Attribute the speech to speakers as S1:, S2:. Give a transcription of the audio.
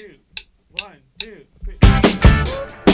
S1: two, one, two, three.